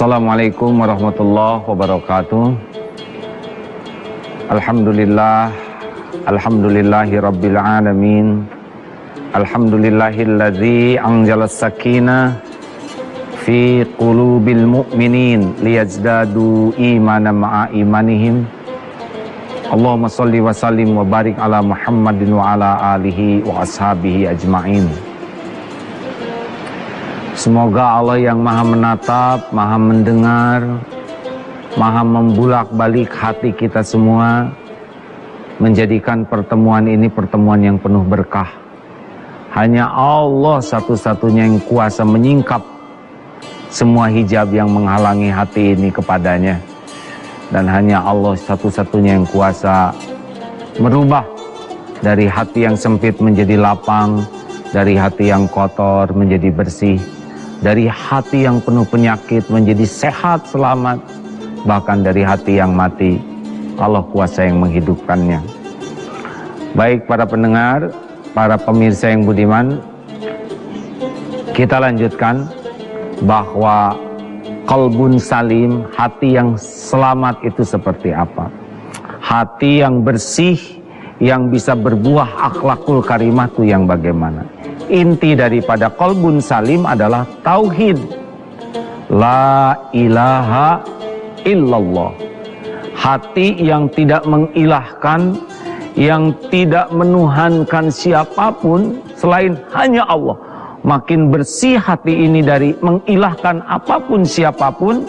Assalamualaikum warahmatullahi wabarakatuh. Alhamdulillah Alhamdulillahi rabbil alamin. Alhamdulillahilladzi anjala sakina Fi qulubil mu'minin Liyazdadu imanan ma'a imanihim. Allahumma salli wa sallim wa barik ala Muhammadin wa ala alihi wa ashabihi ajma'in Semoga Allah yang maha menatap, maha mendengar, maha membulak balik hati kita semua menjadikan pertemuan ini pertemuan yang penuh berkah. Hanya Allah satu-satunya yang kuasa menyingkap semua hijab yang menghalangi hati ini kepadanya. Dan hanya Allah satu-satunya yang kuasa merubah dari hati yang sempit menjadi lapang, dari hati yang kotor menjadi bersih dari hati yang penuh penyakit menjadi sehat selamat bahkan dari hati yang mati Allah kuasa yang menghidupkannya. Baik para pendengar para pemirsa yang budiman kita lanjutkan bahwa kalbun salim hati yang selamat itu seperti apa? Hati yang bersih yang bisa berbuah akhlakul karimah itu yang bagaimana inti daripada kolbun salim adalah tauhid. La ilaha illallah. Hati yang tidak mengilahkan, yang tidak menuhankan siapa pun selain hanya Allah. Makin bersih hati ini dari mengilahkan apa pun siapa pun,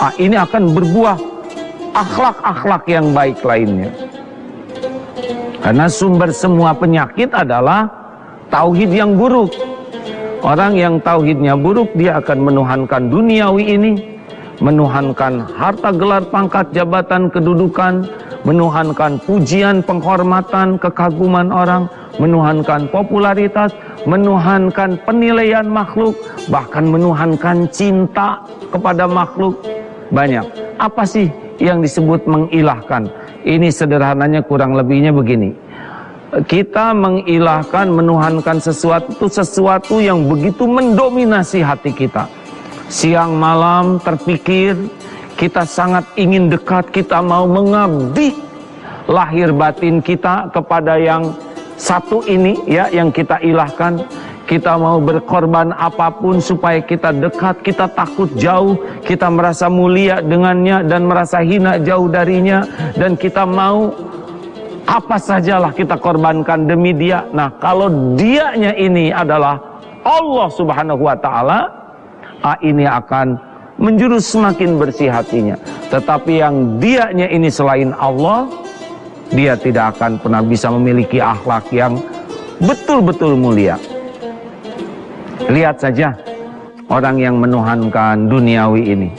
ah, ini akan berbuah akhlak-akhlak yang baik lainnya. Karena sumber semua penyakit adalah tauhid yang buruk. Orang yang tauhidnya buruk dia akan menuhankan duniawi ini, menuhankan harta gelar pangkat jabatan kedudukan, menuhankan pujian penghormatan kekaguman orang, menuhankan popularitas, menuhankan penilaian makhluk, bahkan menuhankan cinta kepada makhluk. Banyak. Apa sih yang disebut mengilahkan? Ini sederhananya kurang lebihnya begini kita mengilahkan, menuhankan sesuatu sesuatu yang begitu mendominasi hati kita. Siang malam terpikir, kita sangat ingin dekat, kita mau mengabdi lahir batin kita kepada yang satu ini ya yang kita ilahkan. Kita mau berkorban apa pun supaya kita dekat, kita takut jauh, kita merasa mulia dengannya dan merasa hina jauh darinya dan kita mau apa sajalah kita korbankan demi dia. Nah, kalau dianya ini adalah Allah Subhanahu wa taala, ah, ini akan menjurus semakin bersih hatinya. Tetapi yang dianya ini selain Allah, dia tidak akan pernah bisa memiliki akhlak yang betul-betul mulia. Lihat saja orang yang menuhankan duniawi ini.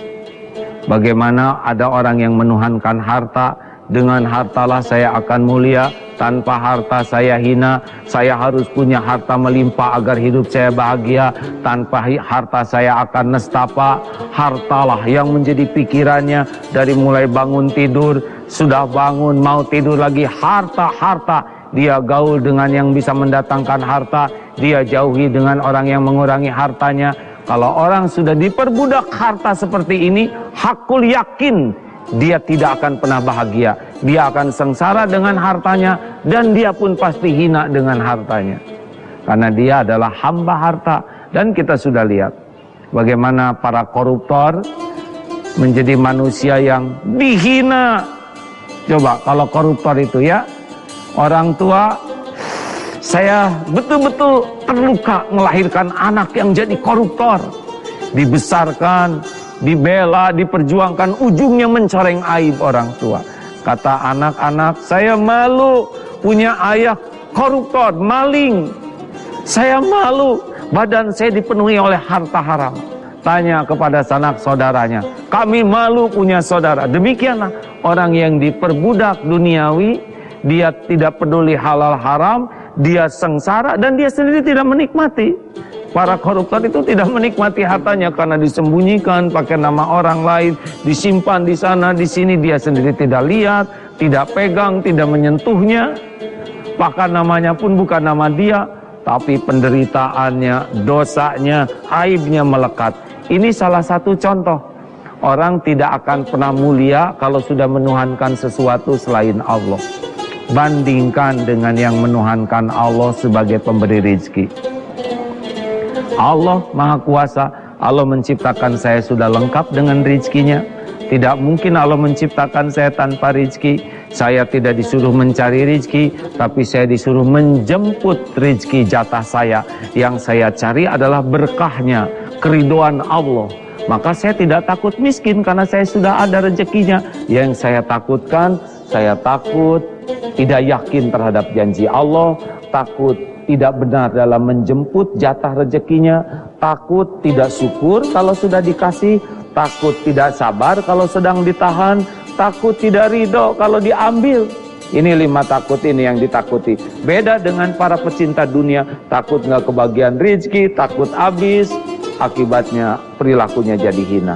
Bagaimana ada orang yang menuhankan harta, dengan hartalah saya akan mulia, tanpa harta saya hina. Saya harus punya harta melimpah agar hidup saya bahagia. Tanpa harta saya akan nestapa. Hartalah yang menjadi pikirannya dari mulai bangun tidur, sudah bangun mau tidur lagi harta, harta. Dia gaul dengan yang bisa mendatangkan harta, dia jauhi dengan orang yang mengurangi hartanya. Kalau orang sudah diperbudak harta seperti ini, hakul yakin dia tidak akan pernah bahagia. Dia akan sengsara dengan hartanya dan dia pun pasti hina dengan hartanya. Karena dia adalah hamba harta dan kita sudah lihat bagaimana para koruptor menjadi manusia yang dihina. Coba kalau koruptor itu ya orang tua saya betul-betul terluka melahirkan anak yang jadi koruptor. Dibesarkan, dibela, diperjuangkan, ujungnya mencoreng aib orang tua. Kata anak-anak, saya malu punya ayah koruptor, maling. Saya malu, badan saya dipenuhi oleh harta haram. Tanya kepada sanak saudaranya, kami malu punya saudara. Demikianlah orang yang diperbudak duniawi, dia tidak peduli halal haram, dia sengsara dan dia sendiri tidak menikmati. Para koruptor itu tidak menikmati hartanya karena disembunyikan pakai nama orang lain, disimpan di sana, di sini dia sendiri tidak lihat, tidak pegang, tidak menyentuhnya. Bahkan namanya pun bukan nama dia, tapi penderitaannya, dosanya, aibnya melekat. Ini salah satu contoh Orang tidak akan pernah mulia kalau sudah menuhankan sesuatu selain Allah. Bandingkan dengan yang menuhankan Allah sebagai pemberi rizki. Allah Maha Kuasa, Allah menciptakan saya sudah lengkap dengan rizkinya. Tidak mungkin Allah menciptakan saya tanpa rizki. Saya tidak disuruh mencari rizki, tapi saya disuruh menjemput rizki jatah saya. Yang saya cari adalah berkahnya, keriduan Allah maka saya tidak takut miskin karena saya sudah ada rezekinya. Yang saya takutkan, saya takut tidak yakin terhadap janji Allah, takut tidak benar dalam menjemput jatah rezekinya, takut tidak syukur kalau sudah dikasih, takut tidak sabar kalau sedang ditahan, takut tidak ridho kalau diambil. Ini lima takut ini yang ditakuti. Beda dengan para pecinta dunia, takut nggak kebagian rezeki, takut habis, akibatnya perilakunya jadi hina.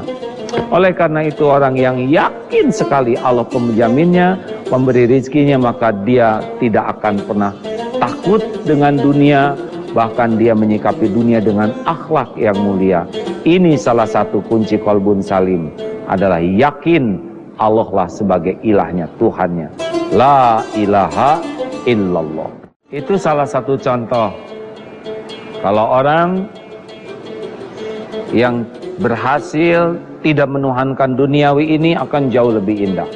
Oleh karena itu orang yang yakin sekali Allah penjaminnya, pemberi rizkinya, maka dia tidak akan pernah takut dengan dunia, bahkan dia menyikapi dunia dengan akhlak yang mulia. Ini salah satu kunci kolbun salim adalah yakin Allah lah sebagai ilahnya, Tuhannya. La ilaha illallah. Itu salah satu contoh. Kalau orang yang berhasil tidak menuhankan duniawi ini akan jauh lebih indah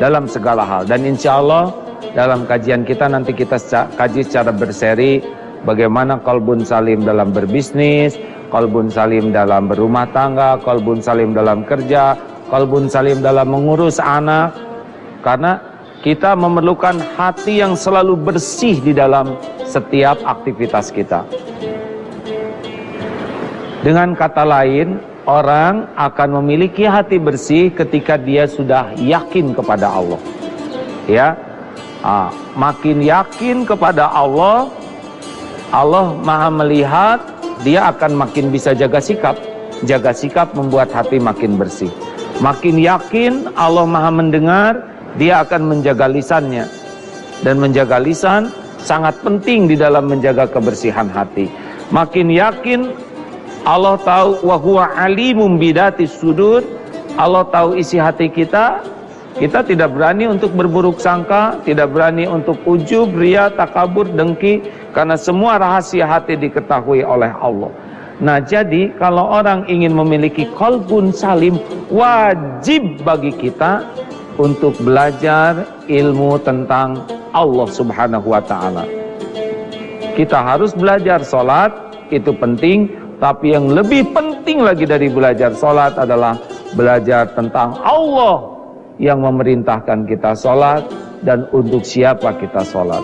dalam segala hal dan insya Allah dalam kajian kita nanti kita kaji secara berseri bagaimana kolbun salim dalam berbisnis kolbun salim dalam berumah tangga kolbun salim dalam kerja kolbun salim dalam mengurus anak karena kita memerlukan hati yang selalu bersih di dalam setiap aktivitas kita dengan kata lain, orang akan memiliki hati bersih ketika dia sudah yakin kepada Allah. Ya, ah, makin yakin kepada Allah, Allah Maha melihat, dia akan makin bisa jaga sikap. Jaga sikap membuat hati makin bersih. Makin yakin Allah Maha mendengar, dia akan menjaga lisannya. Dan menjaga lisan sangat penting di dalam menjaga kebersihan hati. Makin yakin Allah tahu wa huwa alimum bidati sudur. Allah tahu isi hati kita. Kita tidak berani untuk berburuk sangka, tidak berani untuk ujub, ria, takabur, dengki karena semua rahasia hati diketahui oleh Allah. Nah, jadi kalau orang ingin memiliki kolbun salim, wajib bagi kita untuk belajar ilmu tentang Allah Subhanahu wa taala. Kita harus belajar sholat, itu penting tapi yang lebih penting lagi dari belajar sholat adalah belajar tentang Allah yang memerintahkan kita sholat dan untuk siapa kita sholat.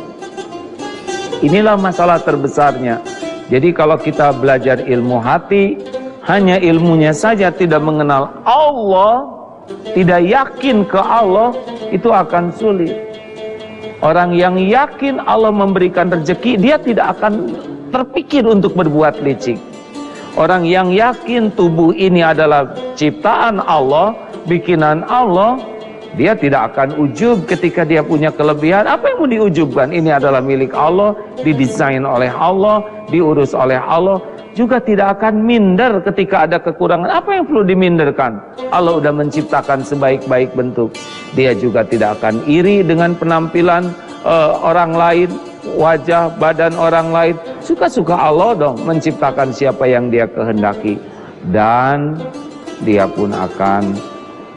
Inilah masalah terbesarnya. Jadi kalau kita belajar ilmu hati, hanya ilmunya saja tidak mengenal Allah, tidak yakin ke Allah, itu akan sulit. Orang yang yakin Allah memberikan rezeki, dia tidak akan terpikir untuk berbuat licik. Orang yang yakin tubuh ini adalah ciptaan Allah, bikinan Allah, dia tidak akan ujub ketika dia punya kelebihan. Apa yang mau diujubkan? Ini adalah milik Allah, didesain oleh Allah, diurus oleh Allah. Juga tidak akan minder ketika ada kekurangan. Apa yang perlu diminderkan? Allah sudah menciptakan sebaik-baik bentuk. Dia juga tidak akan iri dengan penampilan uh, orang lain wajah badan orang lain suka-suka Allah dong menciptakan siapa yang dia kehendaki dan dia pun akan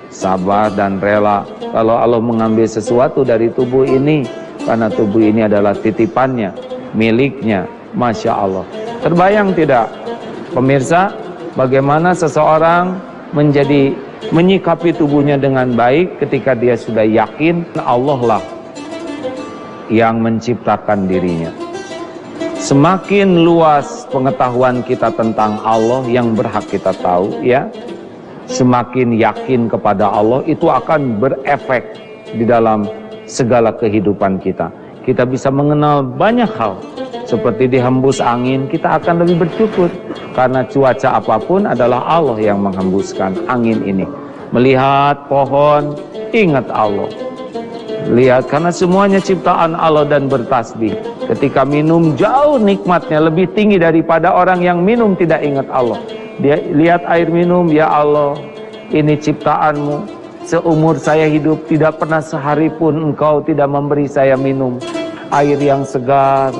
sabar dan rela. Kalau Allah mengambil sesuatu dari tubuh ini karena tubuh ini adalah titipannya miliknya. Masya Allah. Terbayang tidak pemirsa bagaimana seseorang menjadi menyikapi tubuhnya dengan baik ketika dia sudah yakin Allah lah yang menciptakan dirinya. Semakin luas pengetahuan kita tentang Allah yang berhak kita tahu ya, semakin yakin kepada Allah itu akan berefek di dalam segala kehidupan kita. Kita bisa mengenal banyak hal. Seperti dihembus angin, kita akan lebih bersyukur. Karena cuaca apa pun adalah Allah yang menghembuskan angin ini. Melihat pohon, ingat Allah. Lihat karena semuanya ciptaan Allah dan bertasbih. Ketika minum jauh nikmatnya lebih tinggi daripada orang yang minum tidak ingat Allah. Dia lihat air minum, ya Allah, ini ciptaanmu. Seumur saya hidup tidak pernah sehari pun engkau tidak memberi saya minum air yang segar.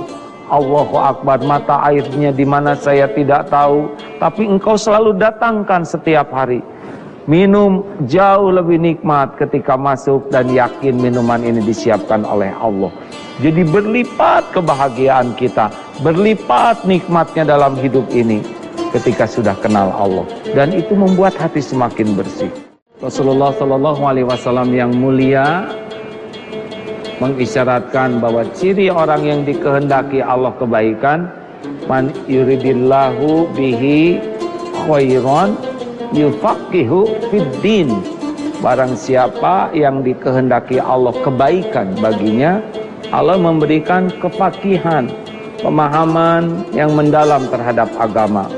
Allahu Akbar, mata airnya di mana saya tidak tahu, tapi engkau selalu datangkan setiap hari. Minum jauh lebih nikmat ketika masuk dan yakin minuman ini disiapkan oleh Allah. Jadi berlipat kebahagiaan kita, berlipat nikmatnya dalam hidup ini ketika sudah kenal Allah. Dan itu membuat hati semakin bersih. Rasulullah Shallallahu Alaihi Wasallam yang mulia mengisyaratkan bahwa ciri orang yang dikehendaki Allah kebaikan man yuridillahu bihi khairan yufaqihu fid din. Barang siapa yang dikehendaki Allah kebaikan baginya, Allah memberikan kefakihan, pemahaman yang mendalam terhadap agama.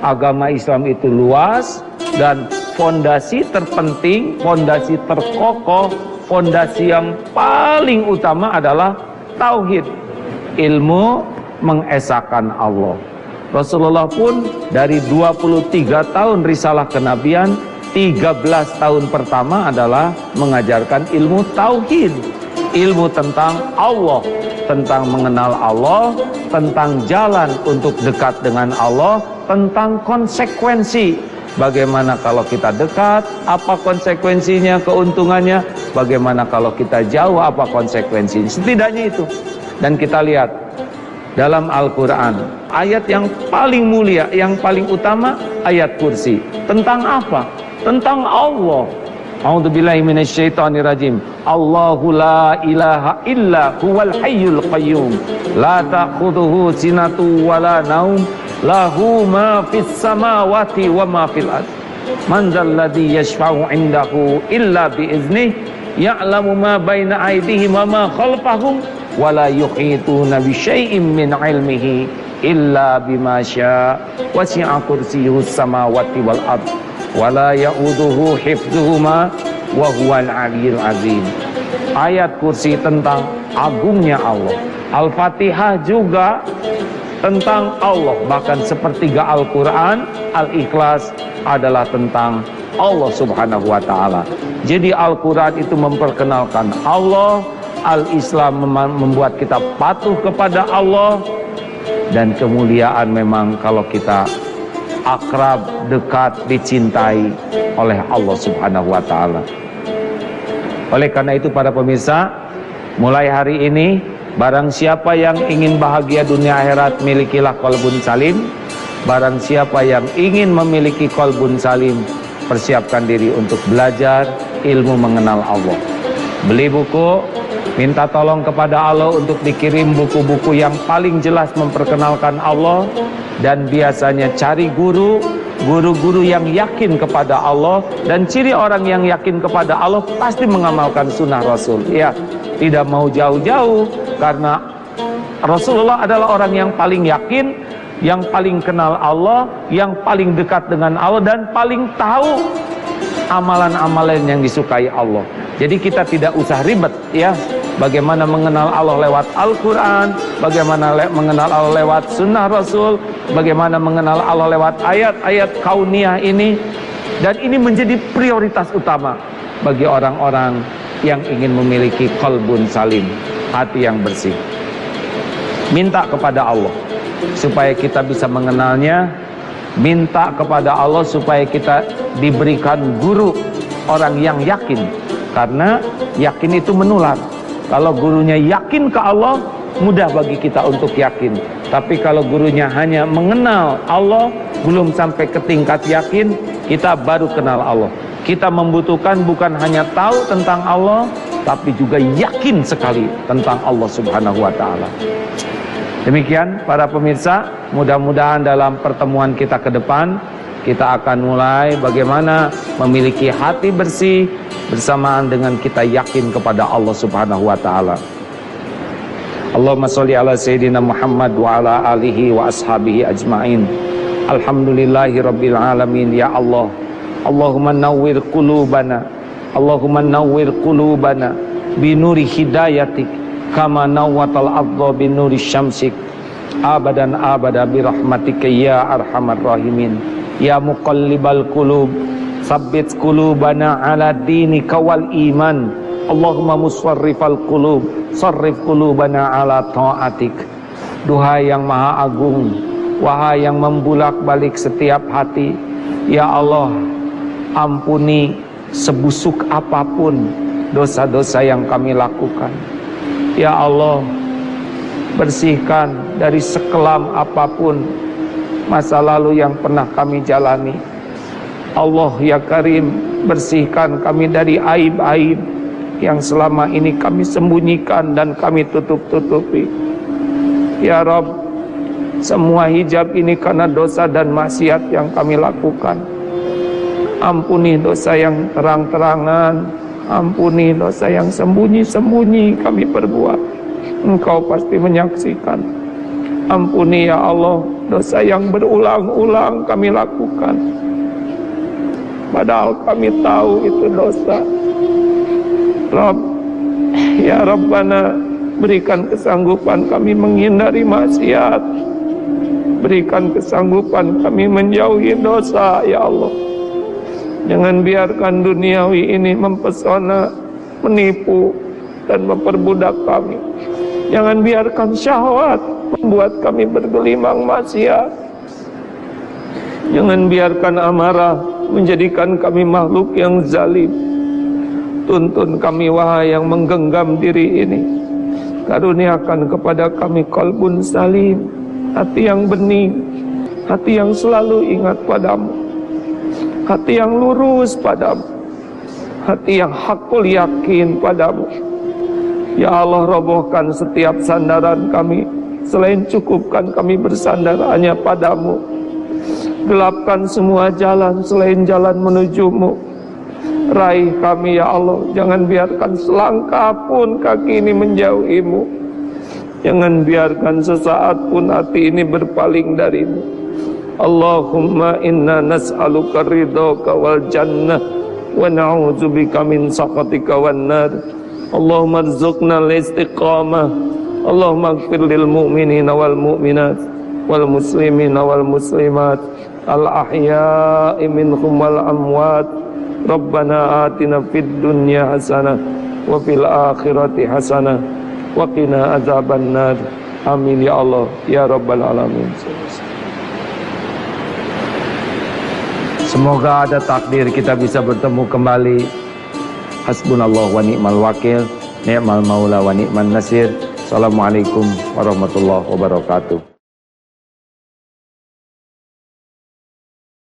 Agama Islam itu luas dan fondasi terpenting, fondasi terkokoh, fondasi yang paling utama adalah tauhid. Ilmu mengesahkan Allah. Rasulullah pun dari 23 tahun risalah kenabian 13 tahun pertama adalah mengajarkan ilmu tauhid ilmu tentang Allah tentang mengenal Allah tentang jalan untuk dekat dengan Allah tentang konsekuensi. Bagaimana kalau kita dekat apa konsekuensinya keuntungannya? Bagaimana kalau kita jauh apa konsekuensinya? Setidaknya itu. Dan kita lihat dalam Al-Quran ayat yang paling mulia yang paling utama ayat kursi. Tentang apa? tentang Allah A'udzu billahi minasyaitonir rajim. Allahu la ilaha illa huwal hayyul qayyum. La ta'khudhuhu sinatu wa la naum. Lahu ma fis samawati wa ma fil ard. Man dzal ladzi yashfa'u 'indahu illa bi idznih. Ya'lamu ma baina aydihim wa ma khalfahum wala yuhituna bi syai'in min ilmihi illa bima syaa wasi'a kursiyyuhu samawati wal ard wala ya'uduhu hifdzuhuma wa huwal azim. Ayat kursi tentang agungnya Allah. Al-Fatihah juga tentang Allah. Bahkan sepertiga Al-Quran Al-Ikhlas adalah tentang Allah subhanahu wa ta'ala. Jadi Al-Quran itu memperkenalkan Allah. Al-Islam membuat kita patuh kepada Allah. Dan kemuliaan memang kalau kita akrab, dekat, dicintai oleh Allah Subhanahu wa taala. Oleh karena itu para pemirsa, mulai hari ini barang siapa yang ingin bahagia dunia akhirat milikilah kolbun salim. Barang siapa yang ingin memiliki kolbun salim, persiapkan diri untuk belajar ilmu mengenal Allah. Beli buku Minta tolong kepada Allah untuk dikirim buku-buku yang paling jelas memperkenalkan Allah dan biasanya cari guru, guru-guru yang yakin kepada Allah dan ciri orang yang yakin kepada Allah pasti mengamalkan sunnah Rasul. Ya, tidak mau jauh-jauh karena Rasulullah adalah orang yang paling yakin, yang paling kenal Allah, yang paling dekat dengan Allah dan paling tahu amalan-amalan yang disukai Allah. Jadi kita tidak usah ribet ya bagaimana mengenal Allah lewat Al-Quran, bagaimana le mengenal Allah lewat Sunnah Rasul, bagaimana mengenal Allah lewat ayat-ayat kauniyah ini, dan ini menjadi prioritas utama bagi orang-orang yang ingin memiliki kolbun salim, hati yang bersih. Minta kepada Allah supaya kita bisa mengenalnya, minta kepada Allah supaya kita diberikan guru orang yang yakin, karena yakin itu menular. Kalau gurunya yakin ke Allah, mudah bagi kita untuk yakin. Tapi kalau gurunya hanya mengenal Allah, belum sampai ke tingkat yakin, kita baru kenal Allah. Kita membutuhkan bukan hanya tahu tentang Allah, tapi juga yakin sekali tentang Allah Subhanahu wa taala. Demikian para pemirsa, mudah-mudahan dalam pertemuan kita ke depan kita akan mulai bagaimana memiliki hati bersih bersamaan dengan kita yakin kepada Allah Subhanahu wa taala. Allahumma sholli ala sayyidina Muhammad wa ala alihi wa ashabihi ajmain. Alhamdulillahi rabbil alamin ya Allah. Allahumma nawwir qulubana. Allahumma nawwir qulubana bi nuri hidayatik kama nawwatal ardha bi nuri syamsik abadan abada bi rahmatika ya arhamar rahimin. Ya muqallibal qulub Sabbit qulubana ala dini kawal iman. Allahumma musarrifal qulub, sarrif qulubana ala ta'atik. Duhai yang maha agung, wahai yang membulak-balik setiap hati, ya Allah, ampuni sebusuk apa pun dosa-dosa yang kami lakukan. Ya Allah, bersihkan dari sekelam apa pun masa lalu yang pernah kami jalani. Allah ya Karim, bersihkan kami dari aib-aib yang selama ini kami sembunyikan dan kami tutup-tutupi. Ya Rob, semua hijab ini karena dosa dan maksiat yang kami lakukan. Ampuni dosa yang terang-terangan, Ampuni dosa yang sembunyi-sembunyi kami perbuat. Engkau pasti menyaksikan. Ampuni ya Allah dosa yang berulang-ulang kami lakukan. Padahal kami tahu itu dosa. Rabb, ya Rabbana berikan kesanggupan kami menghindari maksiat. Berikan kesanggupan kami menjauhi dosa ya Allah. Jangan biarkan duniawi ini mempesona, menipu, dan memperbudak kami. Jangan biarkan syahwat membuat kami bergelimang maksiat. Jangan biarkan amarah menjadikan kami makhluk yang zalim. Tuntun kami wahai yang menggenggam diri ini. Karuniakan kepada kami kolbun salim, hati yang bening, hati yang selalu ingat padamu hati yang lurus padamu, hati yang hakul yakin padamu. Ya Allah robohkan setiap sandaran kami, selain cukupkan kami bersandar hanya padamu. Gelapkan semua jalan selain jalan menujumu. Raih kami ya Allah, jangan biarkan selangkah pun kaki ini menjauhimu. Jangan biarkan sesaat pun hati ini berpaling darimu. Allahumma inna nas'aluka ridhaka wal jannah wa na'udzubika min sakhatika wan nar Allahumma rzuqna al-istiqamah Allahumma ighfir lil mu'minina wal mu'minat wal muslimina wal muslimat al ahya'i minhum wal amwat Rabbana atina fid dunya hasanah wa fil akhirati hasanah wa qina azaban nar amin ya Allah ya rabbal alamin. Semoga ada takdir kita bisa bertemu kembali. Hasbunallah wa ni'mal wakil, ni'mal maula wa ni'man nasir. Assalamualaikum warahmatullahi wabarakatuh.